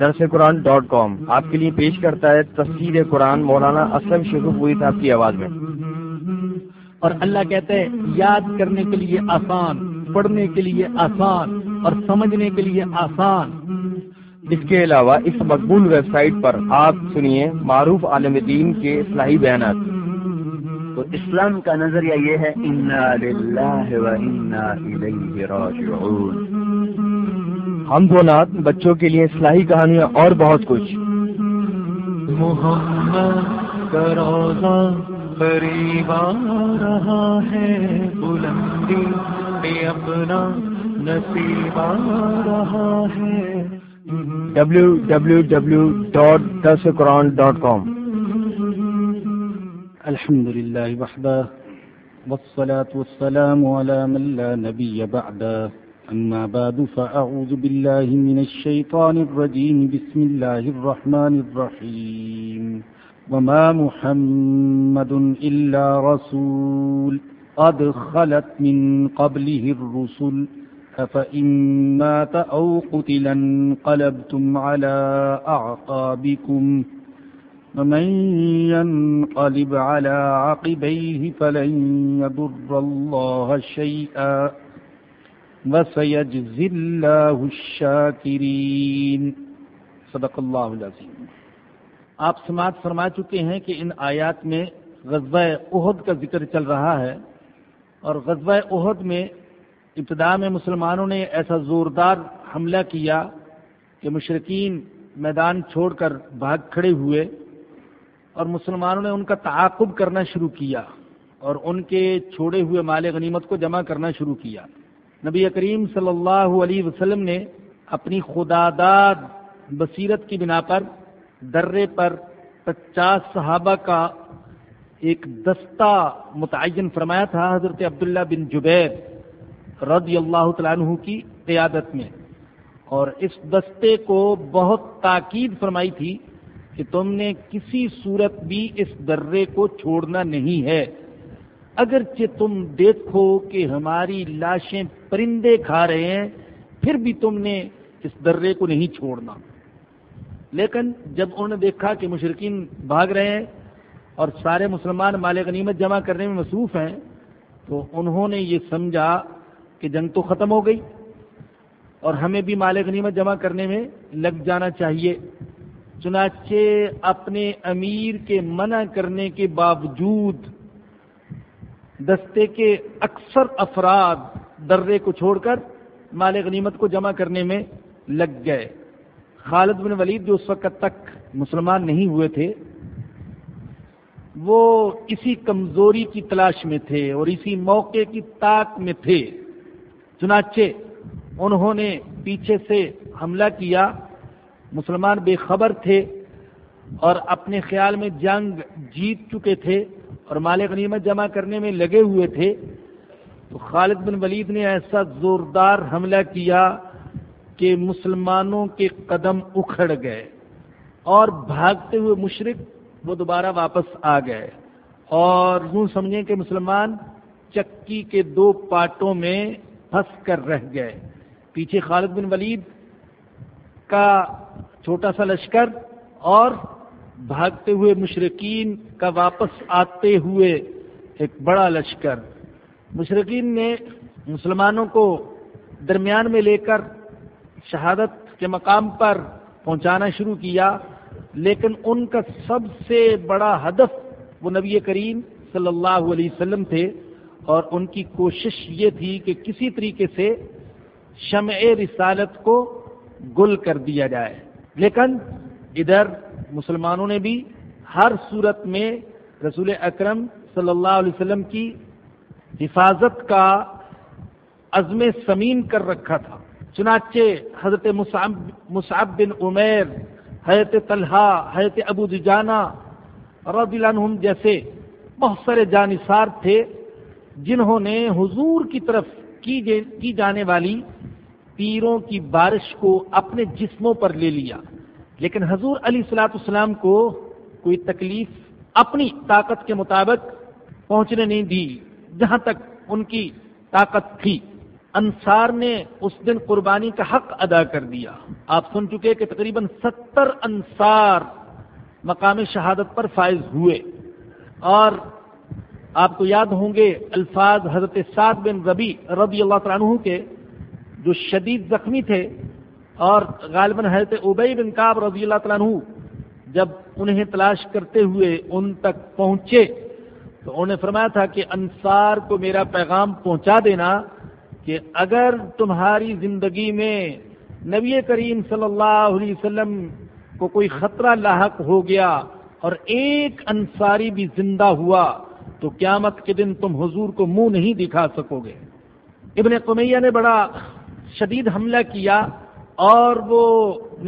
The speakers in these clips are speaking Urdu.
درس قرآن ڈاٹ کام آپ کے لیے پیش کرتا ہے تفصیل قرآن مولانا اسلم شیخ ہوئی صاحب کی آواز میں۔ اور اللہ کہتے ہیں یاد کرنے کے لیے آسان، پڑھنے کے لیے آسان اور سمجھنے کے لیے آسان۔ اس کے علاوہ اس مقبول ویب سائٹ پر آپ سنیے معروف عالم دین کے اصلاحی بیانات۔ تو اسلام کا نظریہ یہ ہے ہم دو نات بچوں کے لیے اصلاحی کہانیاں اور بہت کچھ۔ محمد روزہ قریب آ رہا ہے بلندی پہ اپنا نصیب آ رہا ہے۔ ڈبلو الحمد لله وحده، والصلاة والسلام على من لا نبي بعده. أما بعد، فأعوذ بالله من الشيطان الرجيم. بسم الله الرحمن الرحيم. وما محمد إلا رسول قد خلت من قبله الرسل. أفإن مات أو قتلا قلبتم على أعقابكم. ومن ينقلب على عقبيه فلن يضر الله شيئا وسيجزي الله الشاكرين. صدق اللہ العظیم. آپ سماعت فرما چکے ہیں کہ ان آیات میں غزوہ احد کا ذکر چل رہا ہے اور غزوہ احد میں ابتدا میں مسلمانوں نے ایسا زوردار حملہ کیا کہ مشرقین میدان چھوڑ کر بھاگ کھڑے ہوئے اور مسلمانوں نے ان کا تعاقب کرنا شروع کیا اور ان کے چھوڑے ہوئے مال غنیمت کو جمع کرنا شروع کیا۔ نبی کریم صلی اللہ علیہ وسلم نے اپنی خداداد بصیرت کی بنا پر درے پر پچاس صحابہ کا ایک دستہ متعین فرمایا تھا، حضرت عبداللہ بن جبیر رضی اللہ تعالیٰ عنہ کی قیادت میں۔ اور اس دستے کو بہت تاکید فرمائی تھی کہ تم نے کسی صورت بھی اس درے کو چھوڑنا نہیں ہے۔ اگرچہ تم دیکھو کہ ہماری لاشیں پرندے کھا رہے ہیں، پھر بھی تم نے اس درے کو نہیں چھوڑنا۔ لیکن جب انہوں نے دیکھا کہ مشرقین بھاگ رہے ہیں اور سارے مسلمان مال غنیمت جمع کرنے میں مصروف ہیں، تو انہوں نے یہ سمجھا کہ جنگ تو ختم ہو گئی اور ہمیں بھی مال غنیمت جمع کرنے میں لگ جانا چاہیے۔ چنانچہ اپنے امیر کے منع کرنے کے باوجود دستے کے اکثر افراد درے کو چھوڑ کر مال غنیمت کو جمع کرنے میں لگ گئے۔ خالد بن ولید جو اس وقت تک مسلمان نہیں ہوئے تھے، وہ اسی کمزوری کی تلاش میں تھے اور اسی موقع کی طاق میں تھے۔ چنانچہ انہوں نے پیچھے سے حملہ کیا۔ مسلمان بے خبر تھے اور اپنے خیال میں جنگ جیت چکے تھے اور مال غنیمت جمع کرنے میں لگے ہوئے تھے، تو خالد بن ولید نے ایسا زوردار حملہ کیا کہ مسلمانوں کے قدم اکھڑ گئے اور بھاگتے ہوئے مشرق وہ دوبارہ واپس آ گئے۔ اور یوں سمجھیں کہ مسلمان چکی کے دو پارٹوں میں پھنس کر رہ گئے۔ پیچھے خالد بن ولید کا چھوٹا سا لشکر اور بھاگتے ہوئے مشرقین کا واپس آتے ہوئے ایک بڑا لشکر۔ مشرقین نے مسلمانوں کو درمیان میں لے کر شہادت کے مقام پر پہنچانا شروع کیا، لیکن ان کا سب سے بڑا ہدف وہ نبی کریم صلی اللہ علیہ وسلم تھے اور ان کی کوشش یہ تھی کہ کسی طریقے سے شمع رسالت کو گل کر دیا جائے۔ لیکن ادھر مسلمانوں نے بھی ہر صورت میں رسول اکرم صلی اللہ علیہ وسلم کی حفاظت کا عزم سمین کر رکھا تھا۔ چنانچہ حضرت مصعب بن عمیر، حضرت طلحہ، حضرت ابو دجانا رضی اللہ عنہم جیسے بہت سارے جانصار تھے، جنہوں نے حضور کی طرف کی جانے والی تیروں کی بارش کو اپنے جسموں پر لے لیا۔ لیکن حضور علی سلاۃ السلام کو کوئی تکلیف اپنی طاقت کے مطابق پہنچنے نہیں دی، جہاں تک ان کی طاقت تھی۔ انصار نے اس دن قربانی کا حق ادا کر دیا۔ آپ سن چکے کہ تقریباً ستر انصار مقام شہادت پر فائز ہوئے۔ اور آپ کو یاد ہوں گے الفاظ حضرت سعد بن ربی رضی اللہ تعالیٰ عنہ کے جو شدید زخمی تھے اور غالباً حضرت ابئی بن کاب رضی اللہ تعالیٰ عنہ جب انہیں تلاش کرتے ہوئے ان تک پہنچے تو انہوں نے فرمایا تھا کہ انصار کو میرا پیغام پہنچا دینا کہ اگر تمہاری زندگی میں نبی کریم صلی اللہ علیہ وسلم کو کوئی خطرہ لاحق ہو گیا اور ایک انصاری بھی زندہ ہوا تو قیامت کے دن تم حضور کو منہ نہیں دکھا سکو گے۔ ابن قمیہ نے بڑا شدید حملہ کیا اور وہ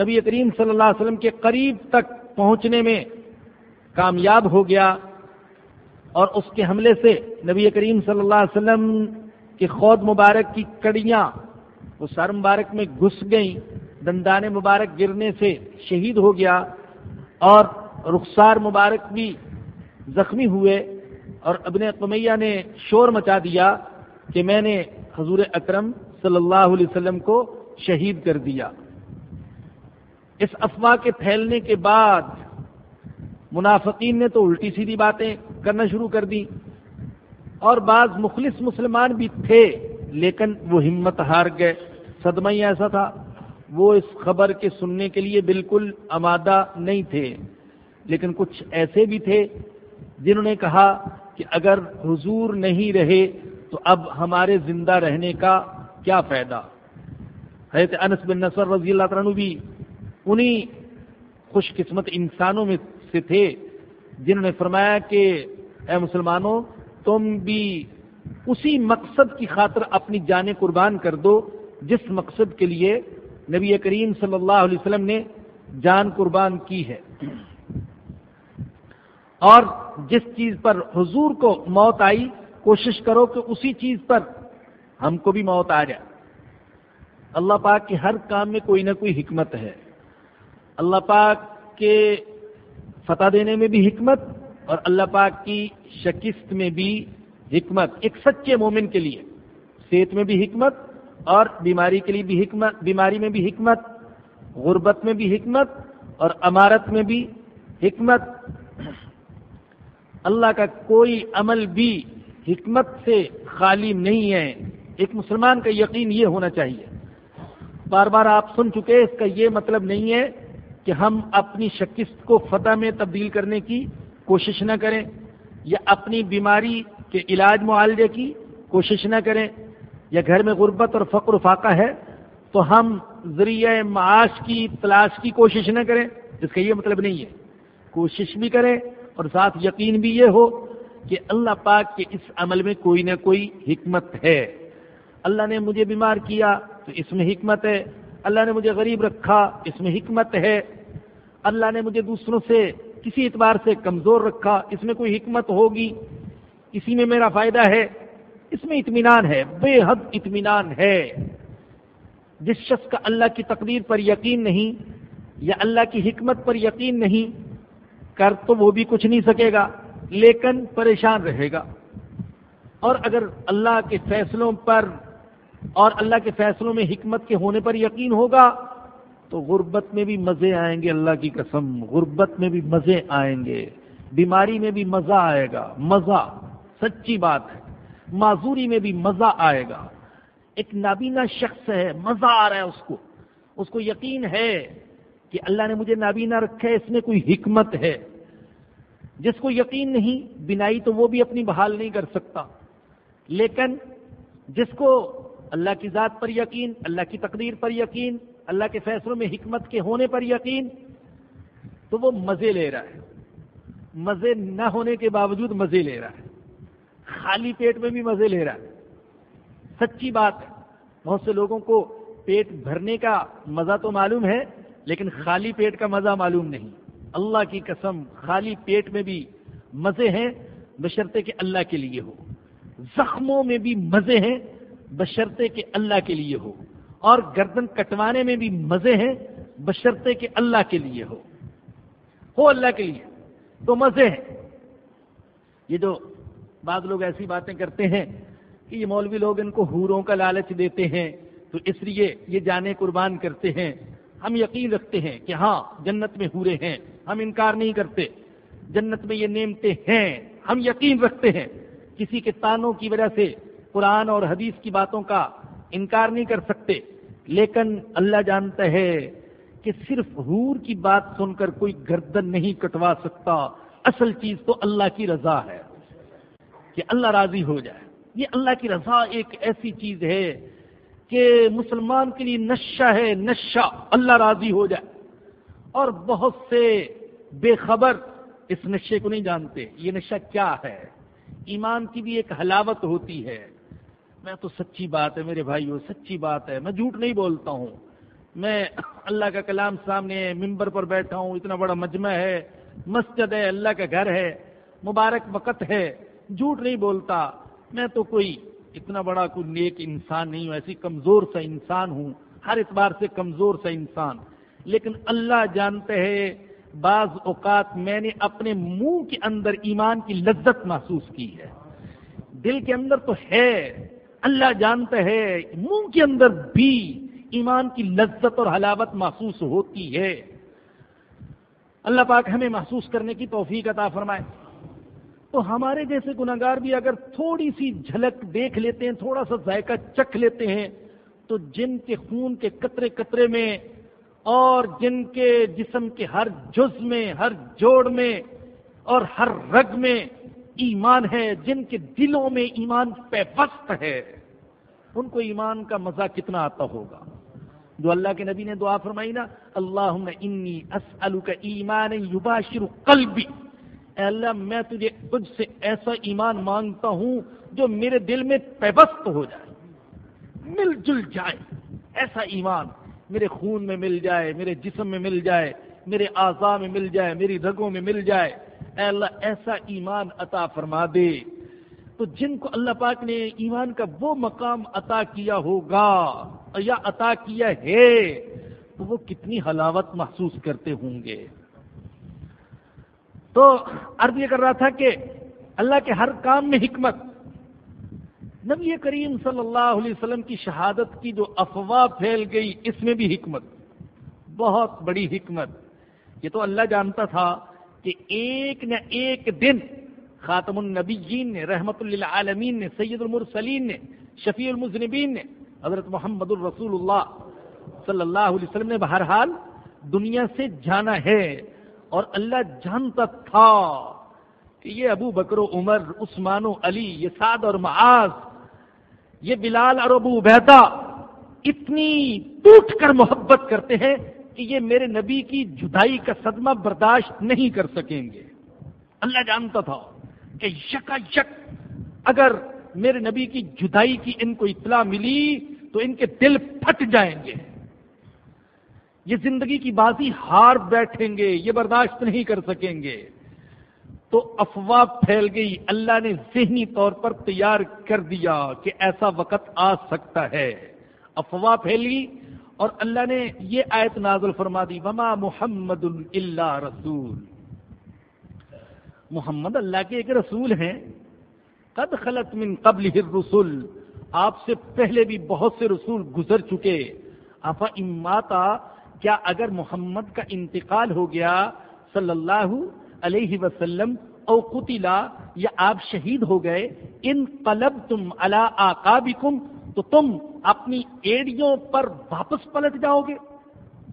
نبی کریم صلی اللہ علیہ وسلم کے قریب تک پہنچنے میں کامیاب ہو گیا اور اس کے حملے سے نبی کریم صلی اللہ علیہ وسلم کے خود مبارک کی کڑیاں وہ سر مبارک میں گھس گئیں، دندان مبارک گرنے سے شہید ہو گیا اور رخسار مبارک بھی زخمی ہوئے اور ابن قمیہ نے شور مچا دیا کہ میں نے حضور اکرم صلی اللہ علیہ وسلم کو شہید کر دیا۔ اس افواہ کے پھیلنے کے بعد منافقین نے تو الٹی سیدھی باتیں کرنا شروع کر دی اور بعض مخلص مسلمان بھی تھے، لیکن وہ ہمت ہار گئے۔ صدمہ ہی ایسا تھا۔ وہ اس خبر کے سننے کے لیے بالکل آمادہ نہیں تھے۔ لیکن کچھ ایسے بھی تھے جنہوں نے کہا کہ اگر حضور نہیں رہے تو اب ہمارے زندہ رہنے کا کیا فائدہ؟ حضرت انس بن نصر رضی اللہ عنہ بھی انہی خوش قسمت انسانوں میں سے تھے، جنہوں نے فرمایا کہ، اے مسلمانوں، تم بھی اسی مقصد کی خاطر اپنی جانیں قربان کر دو، جس مقصد کے لیے نبی کریم صلی اللہ علیہ وسلم نے جان قربان کی ہے۔ اور جس چیز پر حضور کو موت آئی، کوشش کرو کہ اسی چیز پر ہم کو بھی موت آ جائے۔ اللہ پاک کے ہر کام میں کوئی نہ کوئی حکمت ہے۔ اللہ پاک کے فتح دینے میں بھی حکمت اور اللہ پاک کی شکست میں بھی حکمت۔ ایک سچے مومن کے لیے صحت میں بھی حکمت اور بیماری کے لیے بھی حکمت، بیماری میں بھی حکمت، غربت میں بھی حکمت اور امارت میں بھی حکمت۔ اللہ کا کوئی عمل بھی حکمت سے خالی نہیں ہے۔ ایک مسلمان کا یقین یہ ہونا چاہیے۔ بار بار آپ سن چکے اس کا یہ مطلب نہیں ہے کہ ہم اپنی شکست کو فتح میں تبدیل کرنے کی کوشش نہ کریں یا اپنی بیماری کے علاج معالجے کی کوشش نہ کریں۔ یا گھر میں غربت اور فقر و فاقہ ہے تو ہم ذریعہ معاش کی تلاش کی کوشش نہ کریں۔ اس کا یہ مطلب نہیں ہے۔ کوشش بھی کریں اور ساتھ یقین بھی یہ ہو کہ اللہ پاک کے اس عمل میں کوئی نہ کوئی حکمت ہے۔ اللہ نے مجھے بیمار کیا تو اس میں حکمت ہے۔ اللہ نے مجھے غریب رکھا، اس میں حکمت ہے۔ اللہ نے مجھے دوسروں سے کسی اعتبار سے کمزور رکھا، اس میں کوئی حکمت ہوگی؟ اسی میں میرا فائدہ ہے۔ اس میں اطمینان ہے، بے حد اطمینان ہے۔ جس شخص کا اللہ کی تقدیر پر یقین نہیں یا اللہ کی حکمت پر یقین نہیں، کر تو وہ بھی کچھ نہیں سکے گا، لیکن پریشان رہے گا۔ اور اگر اللہ کے فیصلوں پر اور اللہ کے فیصلوں میں حکمت کے ہونے پر یقین ہوگا تو غربت میں بھی مزے آئیں گے اللہ کی قسم، غربت میں بھی مزے آئیں گے، بیماری میں بھی مزہ آئے گا، مزہ، سچی بات ہے، معذوری میں بھی مزہ آئے گا۔ ایک نابینا شخص ہے، مزہ آ رہا ہے اس کو اس کو یقین ہے کہ اللہ نے مجھے نابینا رکھا ہے، اس میں کوئی حکمت ہے۔ جس کو یقین نہیں بینائی تو وہ بھی اپنی بحال نہیں کر سکتا، لیکن جس کو اللہ کی ذات پر یقین، اللہ کی تقدیر پر یقین، اللہ کے فیصلوں میں حکمت کے ہونے پر یقین۔ تو وہ مزے لے رہا ہے۔ مزے نہ ہونے کے باوجود مزے لے رہا ہے۔ خالی پیٹ میں بھی مزے لے رہا ہے۔ سچی بات ہے، بہت سے لوگوں کو پیٹ بھرنے کا مزہ تو معلوم ہے، لیکن خالی پیٹ کا مزہ معلوم نہیں۔ اللہ کی قسم، خالی پیٹ میں بھی مزے ہیں، بشرطے کہ اللہ کے لیے ہو۔ زخموں میں بھی مزے ہیں بشرطے کہ اللہ کے لیے ہو۔ اور گردن کٹوانے میں بھی مزے ہیں، بشرطے کہ اللہ کے لیے ہو۔ ہو اللہ کے لیے، تو مزے ہیں۔ یہ جو بعض لوگ ایسی باتیں کرتے ہیں کہ یہ مولوی لوگ ان کو حوروں کا لالچ دیتے ہیں، تو اس لیے یہ جانے قربان کرتے ہیں۔ ہم یقین رکھتے ہیں کہ ہاں جنت میں ہورے ہیں۔ ہم انکار نہیں کرتے۔ جنت میں یہ نعمتیں ہیں۔ ہم یقین رکھتے ہیں۔ کسی کے تانوں کی وجہ سے قرآن اور حدیث کی باتوں کا انکار نہیں کر سکتے۔ لیکن اللہ جانتا ہے کہ صرف حور کی بات سن کر کوئی گردن نہیں کٹوا سکتا۔ اصل چیز تو اللہ کی رضا ہے کہ اللہ راضی ہو جائے۔ یہ اللہ کی رضا ایک ایسی چیز ہے کہ مسلمان کے لیے نشہ ہے، نشہ اللہ راضی ہو جائے۔ اور بہت سے بے خبر اس نشے کو نہیں جانتے۔ یہ نشہ کیا ہے؟ ایمان کی بھی ایک حلاوت ہوتی ہے۔ میں تو سچی بات ہے میرے بھائی سچی بات ہے، میں جھوٹ نہیں بولتا ہوں۔ میں اللہ کا کلام سامنے ممبر پر بیٹھا ہوں، اتنا بڑا مجمع ہے، مسجد ہے، اللہ کا گھر ہے، مبارک وقت ہے، جھوٹ نہیں بولتا۔ میں تو کوئی اتنا بڑا کوئی نیک انسان نہیں ہوں، ایسی کمزور سا انسان ہوں، ہر اعتبار سے کمزور سا انسان۔ لیکن اللہ جانتے ہیں، بعض اوقات میں نے اپنے منہ کے اندر ایمان کی لذت محسوس کی ہے۔ دل کے اندر تو ہے اللہ جانتا ہے، منہ کے اندر بھی ایمان کی لذت اور حلاوت محسوس ہوتی ہے۔ اللہ پاک ہمیں محسوس کرنے کی توفیق عطا فرمائے۔ تو ہمارے جیسے گناگار بھی اگر تھوڑی سی جھلک دیکھ لیتے ہیں، تھوڑا سا ذائقہ چکھ لیتے ہیں، تو جن کے خون کے قطرے قطرے میں اور جن کے جسم کے ہر جز میں، ہر جوڑ میں اور ہر رگ میں ایمان ہے، جن کے دلوں میں ایمان پیفست ہے۔ ان کو ایمان کا مزہ کتنا آتا ہوگا؟ جو اللہ کے نبی نے دعا فرمائی نا اللہ انی اسألک ایمان یباشر قلبی. اے اللہ، میں تجھے تجھ سے ایسا ایمان مانگتا ہوں جو میرے دل میں پیبست ہو جائے، مل جل جائے، ایسا ایمان میرے خون میں مل جائے، میرے جسم میں مل جائے، میرے اعضاء میں مل جائے، میری رگوں میں مل جائے۔ اے اللہ، ایسا ایمان عطا فرما دے۔ تو جن کو اللہ پاک نے ایمان کا وہ مقام عطا کیا ہوگا یا عطا کیا ہے، تو وہ کتنی حلاوت محسوس کرتے ہوں گے۔ تو عرض یہ کر رہا تھا کہ اللہ کے ہر کام میں حکمت۔ نبی کریم صلی اللہ علیہ وسلم کی شہادت کی جو افواہ پھیل گئی، اس میں بھی حکمت۔ بہت بڑی حکمت۔ یہ تو اللہ جانتا تھا کہ ایک نہ ایک دن خاتم النبیین نے، رحمت للعالمین نے، سید المرسلین نے، شفیع المذنبین نے، حضرت محمد الرسول اللہ صلی اللہ علیہ وسلم نے بہرحال دنیا سے جانا ہے اور اللہ جانتا تھا کہ یہ ابو بکر و عمر، عثمان و علی، یہ سعد اور معاذ، یہ بلال اور ابو عبیدہ اتنی ٹوٹ کر محبت کرتے ہیں کہ یہ میرے نبی کی جدائی کا صدمہ برداشت نہیں کر سکیں گے۔ اللہ جانتا تھا۔ کہ یکا یک اگر میرے نبی کی جدائی کی ان کو اطلاع ملی تو ان کے دل پھٹ جائیں گے۔ یہ زندگی کی بازی ہار بیٹھیں گے، یہ برداشت نہیں کر سکیں گے۔ تو افواہ پھیل گئی، اللہ نے ذہنی طور پر تیار کر دیا کہ ایسا وقت آ سکتا ہے۔ افواہ پھیلی اور اللہ نے یہ آیت نازل فرما دی، وما محمد اللہ رسول۔ محمد، اللہ کے ایک رسول ہیں۔ قد خلط من قبل الرسل، آپ سے پہلے بھی بہت سے رسول گزر چکے۔ افا اماتا کیا اگر محمد کا انتقال ہو گیا صلی اللہ علیہ وسلم، او قتلا، یا آپ شہید ہو گئے، ان قلب تم اللہ آکابکم تو تم اپنی ایڑیوں پر واپس پلٹ جاؤ گے۔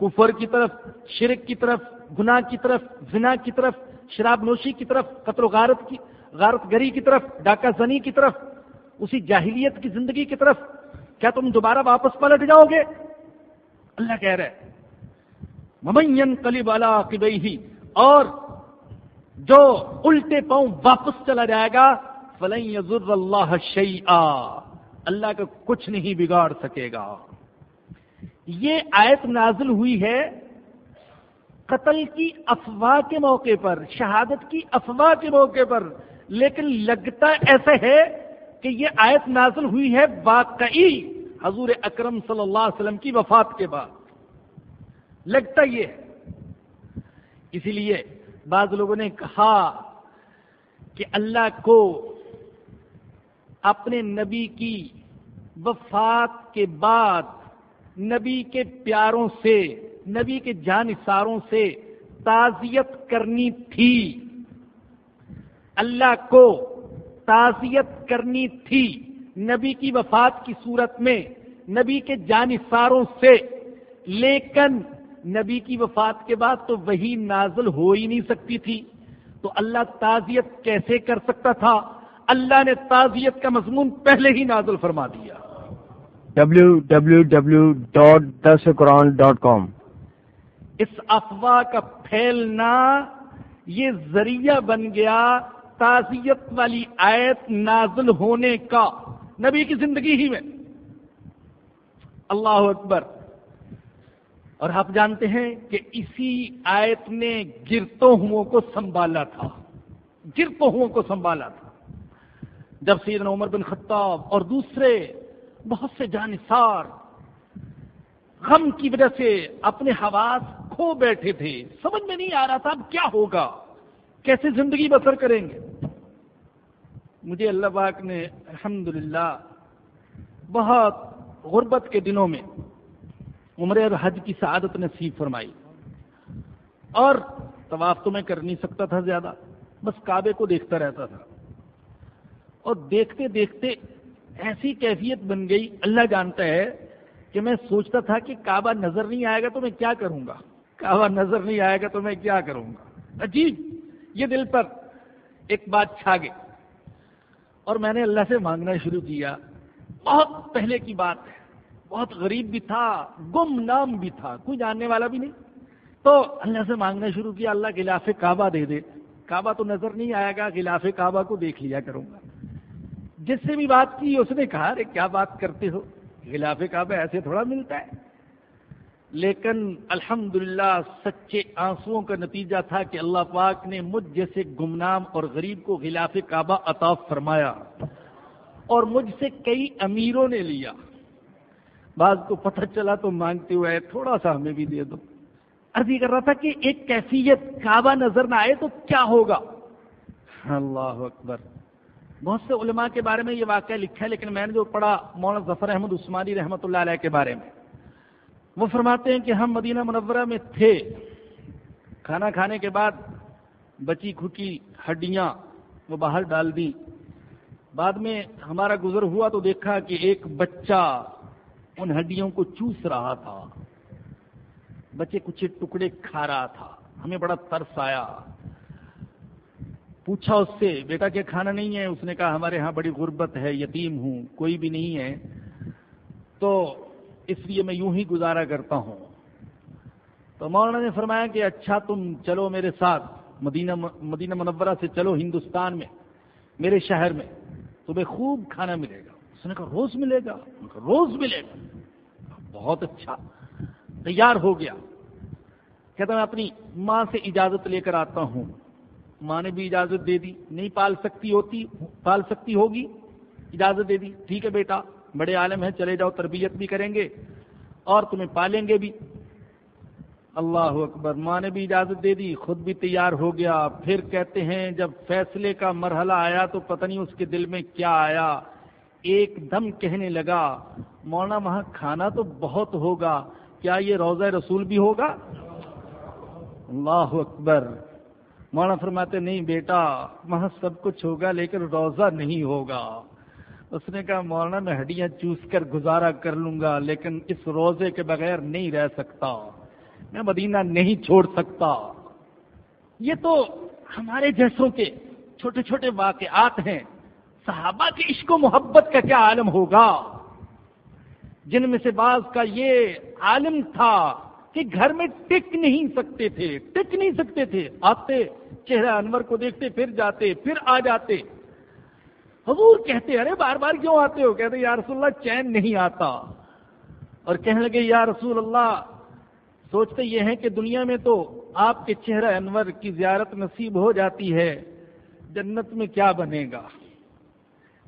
کفر کی طرف، شرک کی طرف، گناہ کی طرف، زنا کی طرف شراب نوشی کی طرف، قتل و غارت کی، غارت گری کی طرف، ڈاکہ زنی کی طرف، اسی جاہلیت کی زندگی کی طرف، کیا تم دوبارہ واپس پلٹ جاؤ گے؟ اللہ کہہ رہے ممین کلیب ہی اور جو الٹے پاؤں واپس چلا جائے گا، فلن یزر اللہ شیئا اللہ کا کچھ نہیں بگاڑ سکے گا۔ یہ آیت نازل ہوئی ہے قتل کی افواہ کے موقع پر، شہادت کی افواہ کے موقع پر، لیکن لگتا ایسا ہے کہ یہ آیت نازل ہوئی ہے واقعی حضور اکرم صلی اللہ علیہ وسلم کی وفات کے بعد۔ لگتا یہ ہے۔ اسی لیے بعض لوگوں نے کہا کہ اللہ کو اپنے نبی کی وفات کے بعد نبی کے پیاروں سے نبی کے جانثاروں سے تعزیت کرنی تھی۔ اللہ کو تعزیت کرنی تھی نبی کی وفات کی صورت میں نبی کے جانثاروں سے۔ لیکن نبی کی وفات کے بعد تو وہی نازل ہو ہی نہیں سکتی تھی۔ تو اللہ تعزیت کیسے کر سکتا تھا؟ اللہ نے تعزیت کا مضمون پہلے ہی نازل فرما دیا۔ ڈبلو اس افواہ کا پھیلنا یہ ذریعہ بن گیا تعزیت والی آیت نازل ہونے کا نبی کی زندگی ہی میں۔ اللہ اکبر۔ اور آپ جانتے ہیں کہ اسی آیت نے گرتوں ہوں کو سنبھالا تھا۔ گرتوں ہوں کو سنبھالا تھا۔ جب سیدنا عمر بن خطاب اور دوسرے بہت سے جانسار غم کی وجہ سے اپنے حواس کھو بیٹھے تھے سمجھ میں نہیں آ رہا تھا اب کیا ہوگا۔ کیسے زندگی بسر کریں گے۔ مجھے اللہ پاک نے الحمد بہت غربت کے دنوں میں عمر اور حج کی سعادت نصیب فرمائی۔ اور طواف تو میں کر نہیں سکتا تھا زیادہ، بس کعبے کو دیکھتا رہتا تھا۔ اور دیکھتے دیکھتے ایسی کیفیت بن گئی۔ اللہ جانتا ہے کہ میں سوچتا تھا کہ کعبہ نظر نہیں آئے گا تو میں کیا کروں گا۔ کعبہ نظر نہیں آئے گا تو میں کیا کروں گا؟ عجیب! یہ دل پر ایک بات چھا گئی۔ اور میں نے اللہ سے مانگنا شروع کیا۔ بہت پہلے کی بات ہے۔ بہت غریب بھی تھا، گم نام بھی تھا، کوئی جاننے والا بھی نہیں۔ تو اللہ سے مانگنا شروع کیا۔ اللہ غلاف کعبہ دے دے۔ کعبہ تو نظر نہیں آئے گا غلاف کعبہ کو دیکھ لیا کروں گا۔ جس سے بھی بات کی، اس نے کہا، ارے کیا بات کرتے ہو؟ غلاف کعبہ ایسے تھوڑا ملتا ہے۔ لیکن الحمدللہ سچے آنسوؤں کا نتیجہ تھا کہ اللہ پاک نے مجھ جیسے گمنام اور غریب کو غلاف کعبہ عطا فرمایا اور مجھ سے کئی امیروں نے لیا۔ بعض کو پتہ چلا تو مانگتے ہوئے تھوڑا سا ہمیں بھی دے دو۔ عرضی کر رہا تھا کہ ایک کیفیت کعبہ نظر نہ آئے تو کیا ہوگا؟ اللہ اکبر۔ بہت سے علماء کے بارے میں یہ واقعہ لکھا ہے، لیکن میں نے جو پڑھا مولانا ظفر احمد عثمانی رحمۃ اللہ علیہ کے بارے میں۔ وہ فرماتے ہیں کہ ہم مدینہ منورہ میں تھے۔ کھانا کھانے کے بعد بچی کھٹی ہڈیاں وہ باہر ڈال دی بعد میں ہمارا گزر ہوا تو دیکھا کہ ایک بچہ ان ہڈیوں کو چوس رہا تھا۔ بچے کچھ ٹکڑے کھا رہا تھا۔ ہمیں بڑا ترس آیا۔ پوچھا اس سے، بیٹا، کیا کھانا نہیں ہے؟ اس نے کہا، ہمارے ہاں بڑی غربت ہے، یتیم ہوں، کوئی بھی نہیں ہے۔ تو اس لیے میں یوں ہی گزارا کرتا ہوں۔ تو مولانا نے فرمایا کہ اچھا تم چلو میرے ساتھ، مدینہ مدینہ منورہ سے چلو ہندوستان میں، میرے شہر میں، تمہیں خوب کھانا ملے گا۔ اس نے کہا، روز ملے گا؟ روز ملے گا۔ بہت اچھا تیار ہو گیا۔ کہتا، میں اپنی ماں سے اجازت لے کر آتا ہوں۔ ماں نے بھی اجازت دے دی، نہیں پال سکتی ہوتی، پال سکتی ہوگی، اجازت دے دی۔ ٹھیک ہے بیٹا بڑے عالم ہیں، چلے جاؤ، تربیت بھی کریں گے اور تمہیں پالیں گے بھی۔ اللہ اکبر، ماں نے بھی اجازت دے دی، خود بھی تیار ہو گیا۔ پھر کہتے ہیں، جب فیصلے کا مرحلہ آیا تو پتہ نہیں اس کے دل میں کیا آیا۔ ایک دم کہنے لگا، مولانا، وہاں کھانا تو بہت ہوگا، کیا یہ روزہ رسول بھی ہوگا؟ اللہ اکبر۔ مولانا فرماتے، نہیں بیٹا، وہاں سب کچھ ہوگا لیکن روزہ نہیں ہوگا۔ اس نے کہا، مولانا، میں ہڈیاں چوس کر گزارا کر لوں گا، لیکن اس روزے کے بغیر نہیں رہ سکتا۔ میں مدینہ نہیں چھوڑ سکتا۔ یہ تو ہمارے جیسوں کے چھوٹے چھوٹے واقعات ہیں۔ صحابہ کے عشق و محبت کا کیا عالم ہوگا؟ جن میں سے بعض کا یہ عالم تھا کہ گھر میں ٹک نہیں سکتے تھے، ٹک نہیں سکتے تھے۔ آتے، چہرہ انور کو دیکھتے، پھر جاتے، پھر آ جاتے۔ حضور کہتے ارے بار بار کیوں آتے ہو؟ کہتے یا رسول اللہ، چین نہیں آتا۔ اور کہنے لگے، یا رسول اللہ، سوچتے یہ ہیں کہ دنیا میں تو آپ کے چہرہ انور کی زیارت نصیب ہو جاتی ہے۔ جنت میں کیا بنے گا؟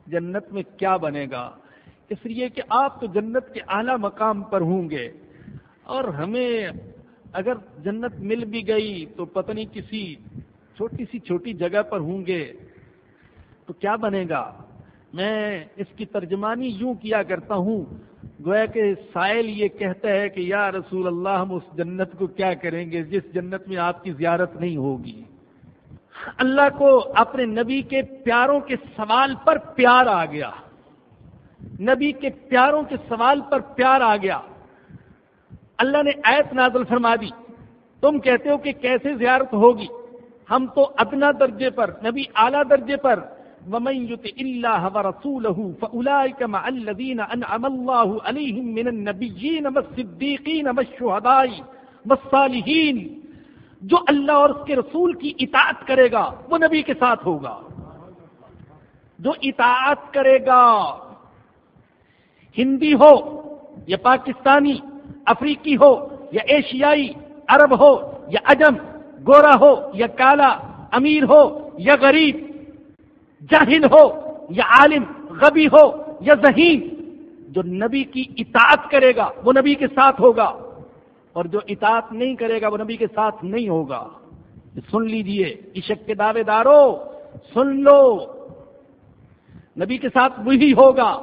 جنت میں کیا بنے گا؟ اس لیے کہ آپ تو جنت کے اعلی مقام پر ہوں گے۔ اور ہمیں اگر جنت مل بھی گئی تو پتہ نہیں کسی چھوٹی سی چھوٹی جگہ پر ہوں گے۔ تو کیا بنے گا؟ میں اس کی ترجمانی یوں کیا کرتا ہوں، گویا کہ سائل یہ کہتا ہے کہ یا رسول اللہ، ہم اس جنت کو کیا کریں گے؟ جس جنت میں آپ کی زیارت نہیں ہوگی۔ اللہ کو اپنے نبی کے پیاروں کے سوال پر پیار آ گیا۔ نبی کے پیاروں کے سوال پر پیار آ گیا۔ اللہ نے ایت نازل فرما دی۔ تم کہتے ہو کہ کیسے زیارت ہوگی؟ ہم تو ادنا درجے پر، نبی اعلیٰ درجے پر ومن يطع الله ورسوله فاولئك مع الذين انعم الله عليهم من النبيين والصديقين والشهداء والصالحين جو اللہ اور اس کے رسول کی اطاعت کرے گا، وہ نبی کے ساتھ ہوگا۔ جو اطاعت کرے گا، ہندی ہو یا پاکستانی، افریقی ہو یا ایشیائی، عرب ہو یا اجم گورا ہو یا کالا، امیر ہو یا غریب جاہل ہو یا عالم، غبی ہو یا ذہین، جو نبی کی اطاعت کرے گا، وہ نبی کے ساتھ ہوگا۔ اور جو اطاعت نہیں کرے گا، وہ نبی کے ساتھ نہیں ہوگا۔ سن لیجیے، عشق کے دعوے دارو، سن لو۔ نبی کے ساتھ وہی ہوگا،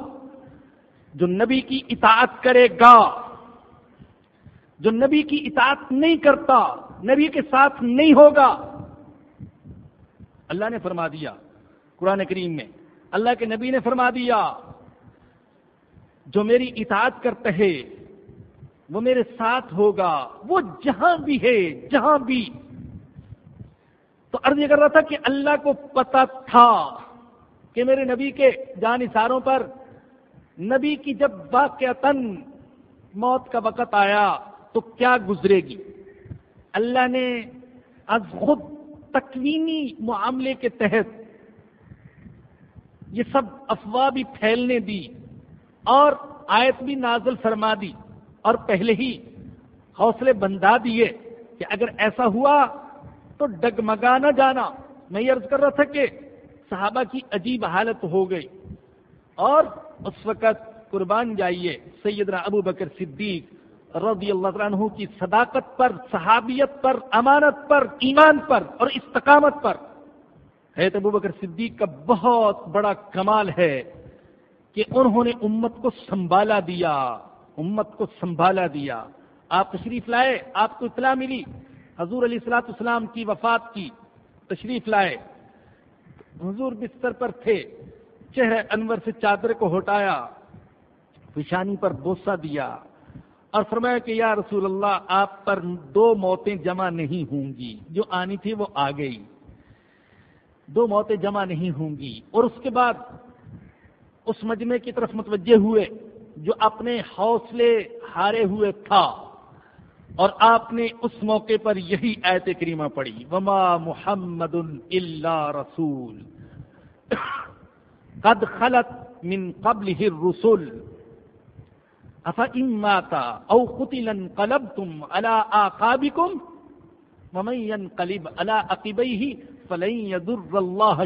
جو نبی کی اطاعت کرے گا۔ جو نبی کی اطاعت نہیں کرتا، نبی کے ساتھ نہیں ہوگا۔ اللہ نے فرما دیا قرآن کریم میں۔ اللہ کے نبی نے فرما دیا، جو میری اطاعت کرتے ہے، وہ میرے ساتھ ہوگا، وہ جہاں بھی ہے، جہاں بھی۔ تو عرض یہ کر رہا تھا کہ اللہ کو پتا تھا کہ میرے نبی کے جان اشاروں پر نبی کی جب واقع موت کا وقت آیا تو کیا گزرے گی؟ اللہ نے از خود تکوینی معاملے کے تحت یہ سب افواہ بھی پھیلنے دی اور آیت بھی نازل فرما دی اور پہلے ہی حوصلے بندھا دیے کہ اگر ایسا ہوا تو ڈگمگا نہ جانا۔ میں یہ عرض کر رہا تھا کہ صحابہ کی عجیب حالت ہو گئی اور اس وقت قربان جائیے سیدنا ابو بکر صدیق رضی اللہ عنہ کی صداقت پر، صحابیت پر، امانت پر، ایمان پر اور استقامت پر۔ حیرت ابو بکر صدیق کا بہت بڑا کمال ہے کہ انہوں نے امت کو سنبھالا دیا، امت کو سنبھالا دیا۔ آپ تشریف لائے، آپ کو اطلاع ملی۔ حضور علیہ السلاط اسلام کی وفات کی تشریف لائے۔ حضور بستر پر تھے چہرے انور سے چادر کو ہٹایا، پیشانی پر بوسا دیا اور فرمایا کہ یا رسول اللہ، آپ پر دو موتیں جمع نہیں ہوں گی۔ جو آنی تھی وہ آ گئی۔ دو موتیں جمع نہیں ہوں گی۔ اور اس کے بعد اس مجمع کی طرف متوجہ ہوئے جو اپنے حوصلے ہارے ہوئے تھا۔ اور آپ نے اس موقع پر یہی ایت کریمہ پڑھی، وما محمد اللہ رسول۔ قد خلط من قبل الرسل۔ افا اماتا او قتلا انقلبتم على آقابكم، ومن ينقلب على عقبيه اللہ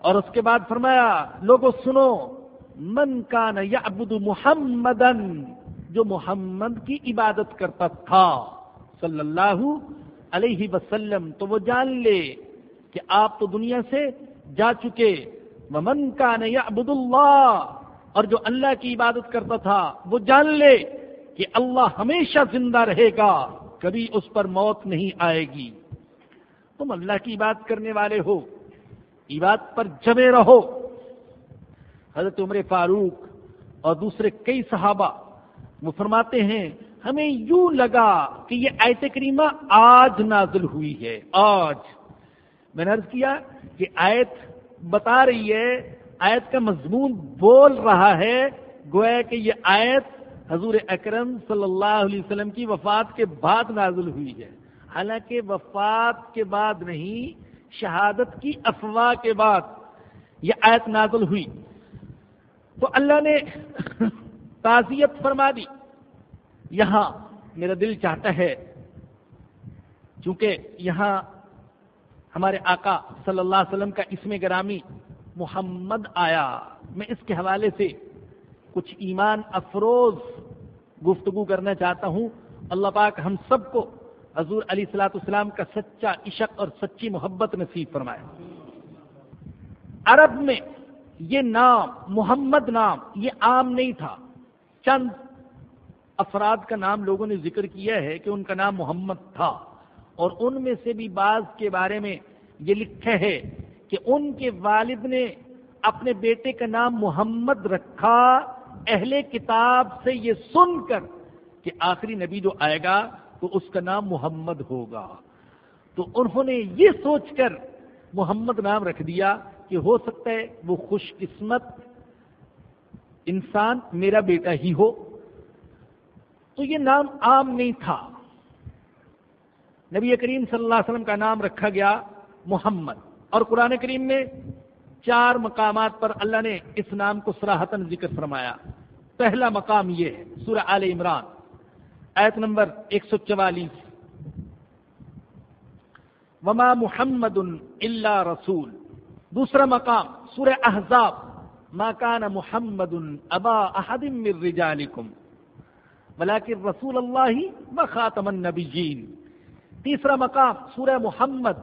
اور اس کے بعد فرمایا، لوگوں سنو، من کا نبد محمد جو محمد کی عبادت کرتا تھا، صلی اللہ علیہ وسلم، تو وہ جان لے کہ آپ تو دنیا سے جا چکے۔ من کا نبد اللہ، اور جو اللہ کی عبادت کرتا تھا، وہ جان لے کہ اللہ ہمیشہ زندہ رہے گا، کبھی اس پر موت نہیں آئے گی۔ تم اللہ کی بات کرنے والے ہو۔ عبادت پر جمے رہو۔ حضرت عمر فاروق اور دوسرے کئی صحابہ وہ فرماتے ہیں، ہمیں یوں لگا کہ یہ آیت کریمہ آج نازل ہوئی ہے۔ آج۔ میں نے عرض کیا کہ آیت بتا رہی ہے، آیت کا مضمون بول رہا ہے۔ گویا کہ یہ آیت حضور اکرم صلی اللہ علیہ وسلم کی وفات کے بعد نازل ہوئی ہے۔ حالانکہ وفات کے بعد نہیں، شہادت کی افواہ کے بعد یہ آیت نازل ہوئی۔ تو اللہ نے تعزیت فرما دی۔ یہاں میرا دل چاہتا ہے، چونکہ یہاں ہمارے آقا صلی اللہ علیہ وسلم کا اسم گرامی محمد آیا۔ میں اس کے حوالے سے کچھ ایمان افروز گفتگو کرنا چاہتا ہوں۔ اللہ پاک ہم سب کو حضور علی السلاۃ السلام کا سچا عشق اور سچی محبت نصیب فرمائے۔ عرب میں یہ نام، محمد نام، یہ عام نہیں تھا۔ چند افراد کا نام لوگوں نے ذکر کیا ہے کہ ان کا نام محمد تھا۔ اور ان میں سے بھی بعض کے بارے میں یہ لکھا ہے کہ ان کے والد نے اپنے بیٹے کا نام محمد رکھا۔ اہل کتاب سے یہ سن کر کہ آخری نبی جو آئے گا تو اس کا نام محمد ہوگا۔ تو انہوں نے یہ سوچ کر محمد نام رکھ دیا کہ ہو سکتا ہے وہ خوش قسمت انسان میرا بیٹا ہی ہو۔ تو یہ نام عام نہیں تھا۔ نبی کریم صلی اللہ علیہ وسلم کا نام رکھا گیا محمد۔ اور قرآن کریم میں چار مقامات پر اللہ نے اس نام کو سراہتن ذکر فرمایا۔ پہلا مقام یہ ہے، سورہ آل عمران۔ ایت نمبر ایک سو چوالیس۔ وما محمد اللہ رسول۔ دوسرا مقام، سورہ احزاب۔ ماکان محمد ابا احد من رجالکم۔ ولكن رسول اللہ و خاتم النبیین۔ تیسرا مقام، سورہ محمد۔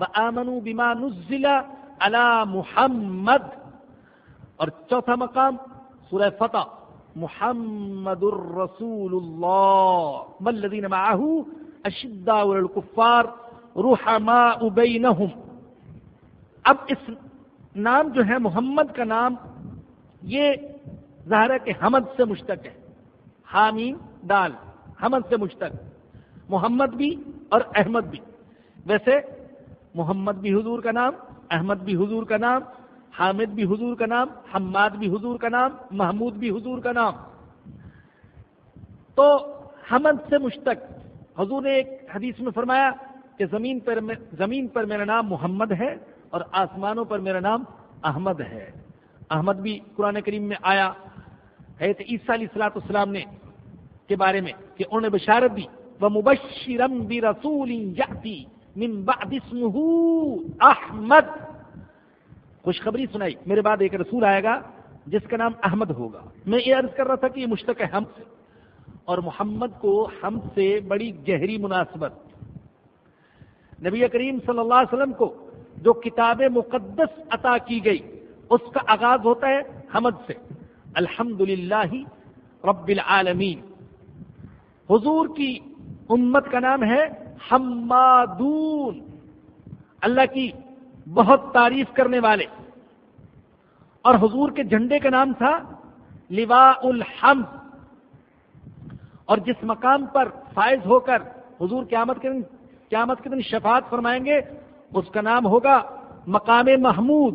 وآمنوا بما نزل على محمد۔ اور چوتھا مقام، سورہ فتح۔ محمد الرسول اللہ والذین معه اشداء الكفار رحماء بینہم. اب اس نام جو ہے محمد کا نام یہ ظاہر ہے کہ حمد سے مشتق ہے. حامیم دال حمد سے مشتق. محمد بھی اور احمد بھی. ویسے محمد بھی حضور کا نام، احمد بھی حضور کا نام حامد بھی حضور کا نام، حماد بھی حضور کا نام، محمود بھی حضور کا نام۔ تو حمد سے مشتق، حضور نے ایک حدیث میں فرمایا کہ زمین پر زمین پر میرا نام محمد ہے اور آسمانوں پر میرا نام احمد ہے۔ احمد بھی قرآن کریم میں آیا ہے تو عیسیٰ علیہ السلاۃ السلام نے کے بارے میں کہ انہوں نے بشارت دی وہ مبشرم بھی رسول احمد۔ خوشخبری سنائی۔ میرے بعد ایک رسول آئے گا جس کا نام احمد ہوگا۔ میں یہ عرض کر رہا تھا کہ یہ مشتق ہے ہم سے۔ اور محمد کو ہم سے بڑی گہری مناسبت۔ نبی کریم صلی اللہ علیہ وسلم کو جو کتاب مقدس عطا کی گئی، اس کا آغاز ہوتا ہے حمد سے۔ الحمد رب العالمین۔ حضور کی امت کا نام ہے حمادون۔ اللہ کی بہت تعریف کرنے والے۔ اور حضور کے جھنڈے کا نام تھا لوا الحمد اور جس مقام پر فائز ہو کر حضور قیامت کے دن قیامت کے دن شفاعت فرمائیں گے، اس کا نام ہوگا مقام محمود۔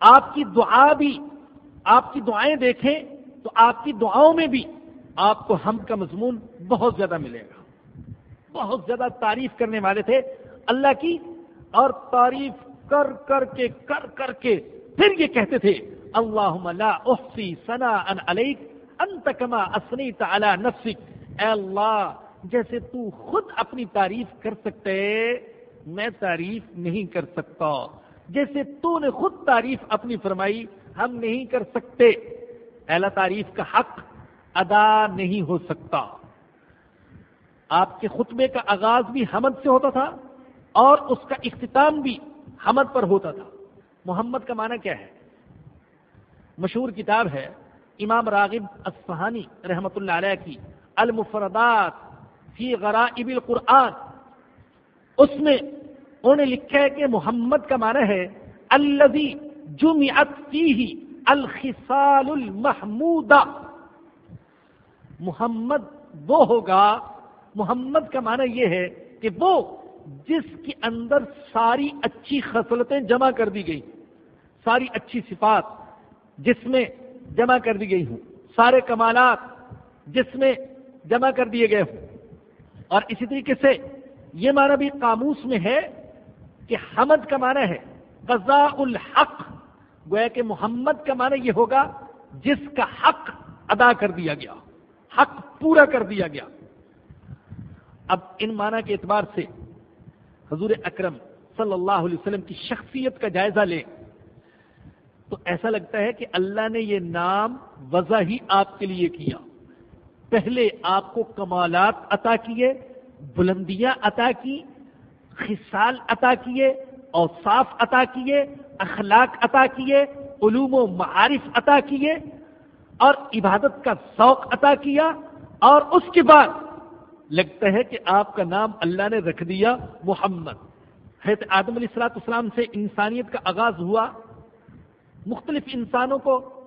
آپ کی دعا بھی، آپ کی دعائیں دیکھیں تو آپ کی دعاؤں میں بھی آپ کو ہم کا مضمون بہت زیادہ ملے گا۔ بہت زیادہ تعریف کرنے والے تھے۔ اللہ کی اور تعریف کر کر کے کر کر کے پھر یہ کہتے تھے اللہ احسی سنا ان علیک، انت کما اسنی تعلی نفسک. اے اللہ، جیسے تو خود اپنی تعریف کر سکتے، میں تعریف نہیں کر سکتا. جیسے تو نے خود تعریف اپنی فرمائی، ہم نہیں کر سکتے. اعلی تعریف کا حق ادا نہیں ہو سکتا. آپ کے خطبے کا آغاز بھی حمد سے ہوتا تھا اور اس کا اختتام بھی حمد پر ہوتا تھا۔ محمد کا معنی کیا ہے؟ مشہور کتاب ہے امام راغب اصفہانی رحمت اللہ علیہ کی المفردات فی غرائب القرآن۔ اس میں انہوں نے لکھا ہے کہ محمد کا معنی ہے الذي جمعت فيه الخصال المحمودہ۔ محمد وہ ہوگا، محمد کا معنی یہ ہے کہ وہ جس کے اندر ساری اچھی خصلتیں جمع کر دی گئی، ساری اچھی صفات جس میں جمع کر دی گئی ہوں، سارے کمالات جس میں جمع کر دیے گئے ہوں۔ اور اسی طریقے سے یہ معنی بھی قاموس میں ہے کہ حمد کا معنی ہے غزا الحق۔ گویا کہ محمد کا معنی یہ ہوگا جس کا حق ادا کر دیا گیا، حق پورا کر دیا گیا۔ اب ان معنی کے اعتبار سے حضور اکرم صلی اللہ علیہ وسلم کی شخصیت کا جائزہ لیں۔ تو ایسا لگتا ہے کہ اللہ نے یہ نام وضع ہی آپ کے لیے کیا۔ پہلے آپ کو کمالات عطا کیے، بلندیاں عطا کی، خصال عطا کیے اور صاف عطا کیے، اخلاق عطا کیے، علوم و معارف عطا کیے اور عبادت کا ذوق عطا کیا اور اس کے بعد لگتا ہے کہ آپ کا نام اللہ نے رکھ دیا محمد۔ حضرت آدم علیہ السلاط اسلام سے انسانیت کا آغاز ہوا۔ مختلف انسانوں کو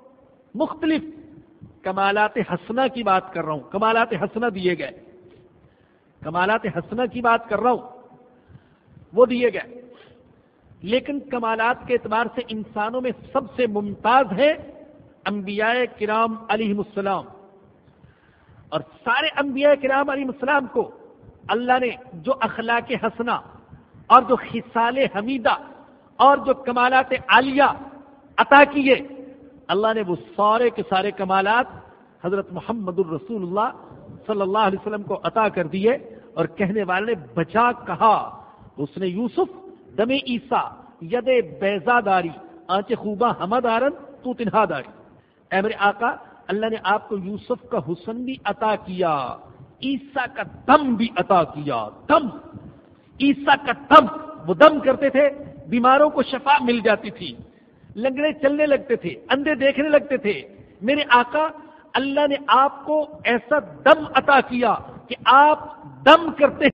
مختلف کمالات حسنہ کی بات کر رہا ہوں۔ کمالات حسنہ دیے گئے۔ کمالات حسنہ کی بات کر رہا ہوں۔ وہ دیے گئے۔ لیکن کمالات کے اعتبار سے انسانوں میں سب سے ممتاز ہے انبیاء کرام علیہ السلام۔ اور سارے انبیاء کرام علیہ السلام کو اللہ نے جو اخلاق حسنہ اور جو خصال حمیدہ اور جو کمالات عالیہ عطا کیے، اللہ نے وہ سارے کے سارے کمالات حضرت محمد الرسول اللہ صلی اللہ علیہ وسلم کو عطا کر دیے اور کہنے والے نے بچا کہا۔ اس نے یوسف، دم عیسا ید بیزا داری، آنچ خوبا حمد آرن، تو تنہا داری۔ اے میرے آقا اللہ نے آپ کو یوسف کا حسن بھی عطا کیا عیسا کا دم بھی عطا کیا، دم عیسا کا دم، وہ دم کرتے تھے، بیماروں کو شفا مل جاتی تھی، لنگڑے چلنے لگتے تھے، اندھے دیکھنے لگتے تھے۔ میرے آقا، اللہ نے آپ کو ایسا دم عطا کیا کہ آپ دم کرتے